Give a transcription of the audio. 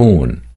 hohn.